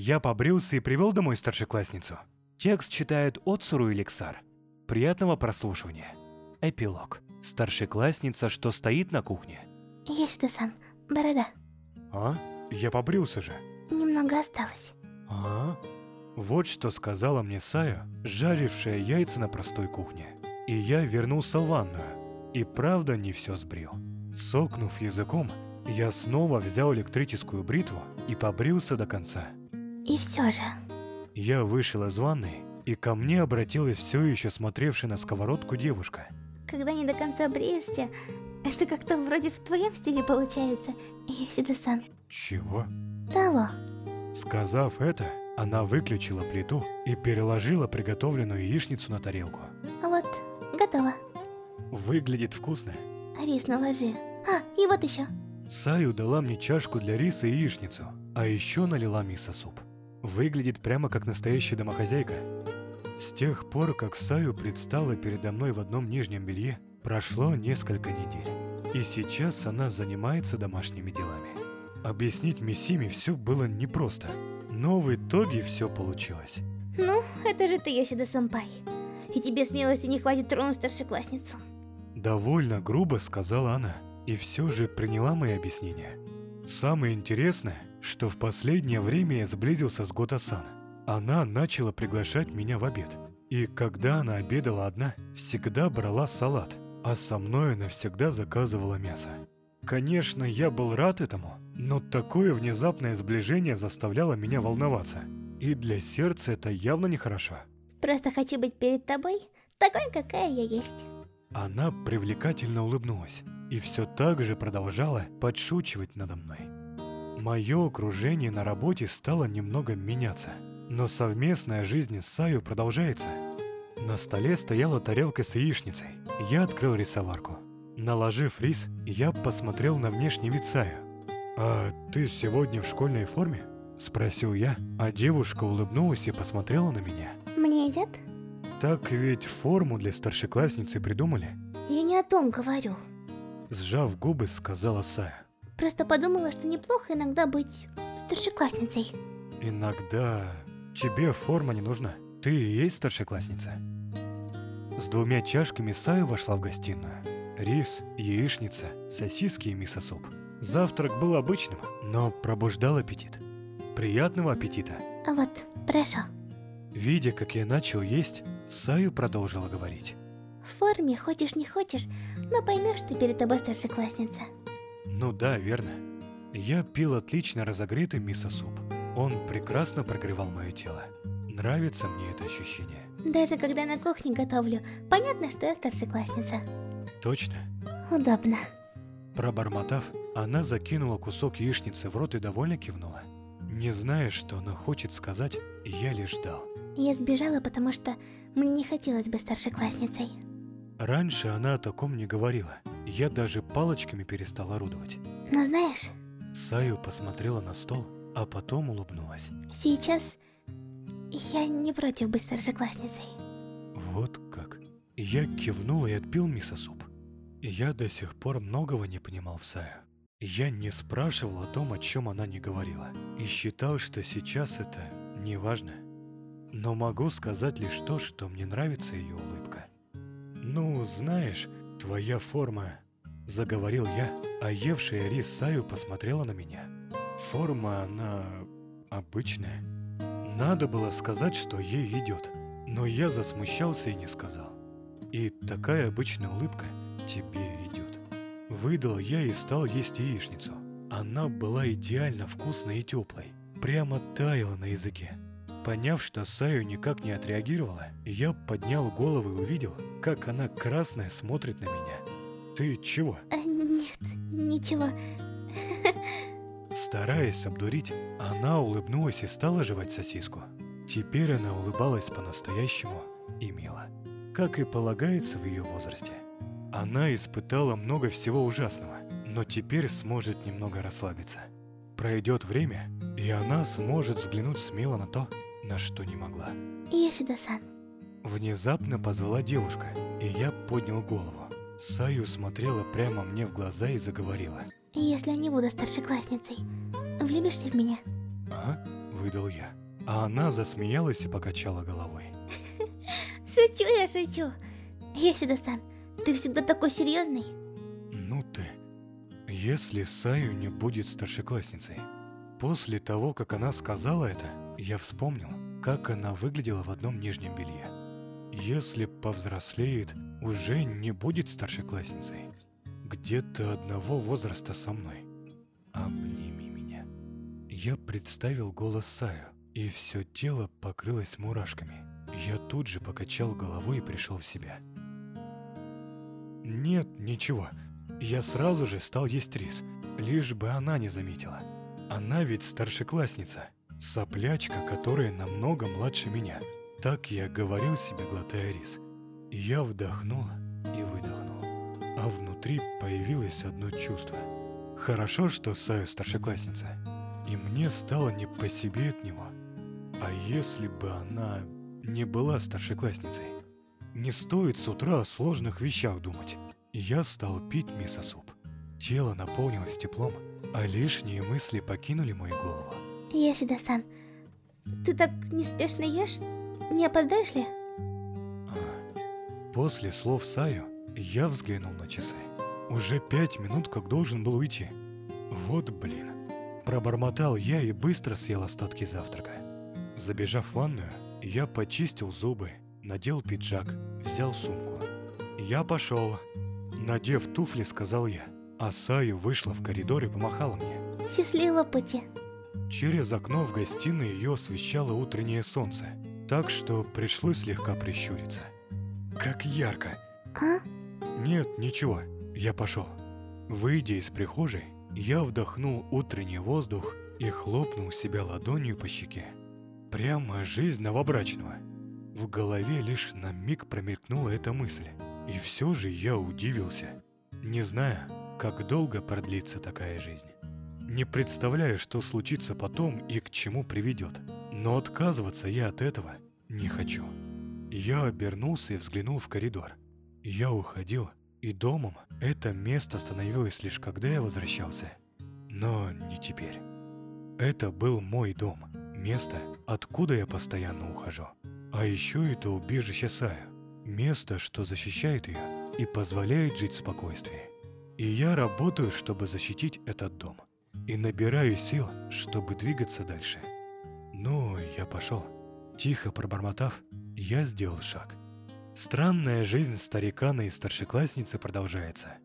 Я побрился и привел домой старшеклассницу. Текст читает Отсуру Эликсар. Приятного прослушивания. Эпилог. Старшеклассница, что стоит на кухне. Ёсида-сан, борода. А? Я побрился же. Немного осталось. А? Вот что сказала мне Сая, жарившая яйца на простой кухне. И я вернулся в ванную. И правда не все сбрил. Сокнув языком, я снова взял электрическую бритву и побрился до конца. И все же. Я вышел из ванной, и ко мне обратилась все еще смотревшая на сковородку девушка. Когда не до конца бреешься, это как-то вроде в твоем стиле получается, Ёсида-сан. Чего? Того. Сказав это, она выключила плиту и переложила приготовленную яичницу на тарелку. Вот, готово. Выглядит вкусно. Рис наложи. А, и вот еще. Саю дала мне чашку для риса и яичницу, а еще налила мисо-суп. Выглядит прямо как настоящая домохозяйка. С тех пор, как Саю предстала передо мной в одном нижнем белье, прошло несколько недель. И сейчас она занимается домашними делами. Объяснить Миссиме все было непросто, но в итоге все получилось. Ну, это же ты, Ёсида-сэмпай. И тебе смелости не хватит тронуть старшеклассницу. Довольно грубо сказала она, и все же приняла мои объяснения. Самое интересное, что в последнее время я сблизился с Гота-сан. Она начала приглашать меня в обед. И когда она обедала одна, всегда брала салат, а со мной она всегда заказывала мясо. Конечно, я был рад этому, но такое внезапное сближение заставляло меня волноваться. И для сердца это явно нехорошо. Просто хочу быть перед тобой, такой, какая я есть. Она привлекательно улыбнулась и все так же продолжала подшучивать надо мной. Мое окружение на работе стало немного меняться, но совместная жизнь с Саю продолжается. На столе стояла тарелка с яичницей. Я открыл рисоварку. Наложив рис, я посмотрел на внешний вид Саю. «А ты сегодня в школьной форме?» – спросил я, а девушка улыбнулась и посмотрела на меня. Мне идет? «Так ведь форму для старшеклассницы придумали?» Я не о том говорю. Сжав губы, сказала Сая. Просто подумала, что неплохо иногда быть старшеклассницей. Иногда тебе форма не нужна. Ты и есть старшеклассница. С двумя чашками Сая вошла в гостиную. Рис, яичница, сосиски и мисо-суп. Завтрак был обычным, но пробуждал аппетит. Приятного аппетита. А вот, прошу. Видя, как я начал есть, Саю продолжила говорить. В форме, хочешь не хочешь, но поймешь ты перед тобой старшеклассница. Ну да, верно. Я пил отлично разогретый мисо-суп. Он прекрасно прогревал мое тело. Нравится мне это ощущение. Даже когда на кухне готовлю, понятно, что я старшеклассница. Точно? Удобно. Пробормотав, она закинула кусок яичницы в рот и довольно кивнула. Не зная, что она хочет сказать, я лишь ждал. Я сбежала, потому что мне не хотелось быть старшеклассницей. Раньше она о таком не говорила. Я даже палочками перестал орудовать. Но знаешь, Саю посмотрела на стол, а потом улыбнулась. сейчас я не против быть старшеклассницей. Вот как. Я кивнул и отпил мисо-суп. Я до сих пор многого не понимал в Саю. Я не спрашивал о том, о чем она не говорила, и считал, что сейчас это не важно. Но могу сказать лишь то, что мне нравится ее улыбка. «Ну, знаешь, твоя форма...» Заговорил я, а евшая рис Саю посмотрела на меня. Форма, она... обычная. Надо было сказать, что ей идет, но я засмущался и не сказал. И такая обычная улыбка тебе идет. Выдал я и стал есть яичницу. Она была идеально вкусной и теплой, прямо таяла на языке. Поняв, что Саю никак не отреагировала, я поднял голову и увидел, как она красная смотрит на меня. Ты чего? А, нет, ничего. Стараясь обдурить, она улыбнулась и стала жевать сосиску. Теперь она улыбалась по-настоящему и мило, как и полагается в ее возрасте. Она испытала много всего ужасного, но теперь сможет немного расслабиться. Пройдет время, и она сможет взглянуть смело на то, на что не могла. Ёсида-сан. Внезапно позвала девушка, и я поднял голову. Саю смотрела прямо мне в глаза и заговорила. Если я не буду старшеклассницей, влюбишься в меня? А? Выдал я. А она засмеялась и покачала головой. Шучу я, шучу. Есида-сан, ты всегда такой серьезный. Ну ты. Если Саю не будет старшеклассницей. После того, как она сказала это, я вспомнил, как она выглядела в одном нижнем белье. Если повзрослеет, уже не будет старшеклассницей. Где-то одного возраста со мной. Обними меня. Я представил голос Саю, и все тело покрылось мурашками. Я тут же покачал головой и пришел в себя. Нет, ничего. Я сразу же стал есть рис, лишь бы она не заметила. Она ведь старшеклассница, соплячка, которая намного младше меня. Так я говорил себе, глотая рис. Я вдохнул и выдохнул. А внутри появилось одно чувство. Хорошо, что Саю старшеклассница. И мне стало не по себе от него. А если бы она не была старшеклассницей? Не стоит с утра о сложных вещах думать. Я стал пить мисо-суп. Тело наполнилось теплом, а лишние мысли покинули мою голову. Есида-сан, ты так неспешно ешь? Не опоздаешь ли? После слов Саю я взглянул на часы. Уже пять минут как должен был уйти. Вот блин. Пробормотал я и быстро съел остатки завтрака. Забежав в ванную, я почистил зубы, надел пиджак, взял сумку. Я пошел. Надев туфли, сказал я. А Саю вышла в коридор и помахала мне. Счастливого пути. Через окно в гостиной ее освещало утреннее солнце, так что пришлось слегка прищуриться. Как ярко! А? Нет, ничего, я пошел. Выйдя из прихожей, я вдохнул утренний воздух и хлопнул себя ладонью по щеке. Прямо жизнь новобрачного. В голове лишь на миг промелькнула эта мысль. И все же я удивился, не зная, как долго продлится такая жизнь. Не представляю, что случится потом и к чему приведет. Но отказываться я от этого не хочу. Я обернулся и взглянул в коридор. Я уходил, и домом это место становилось лишь когда я возвращался. Но не теперь. Это был мой дом, место, откуда я постоянно ухожу. А еще это убежище Саю, место, что защищает ее и позволяет жить в спокойствии. И я работаю, чтобы защитить этот дом. И набираю сил, чтобы двигаться дальше. Ну, я пошел. Тихо пробормотав, я сделал шаг. Странная жизнь старикана и старшеклассницы продолжается.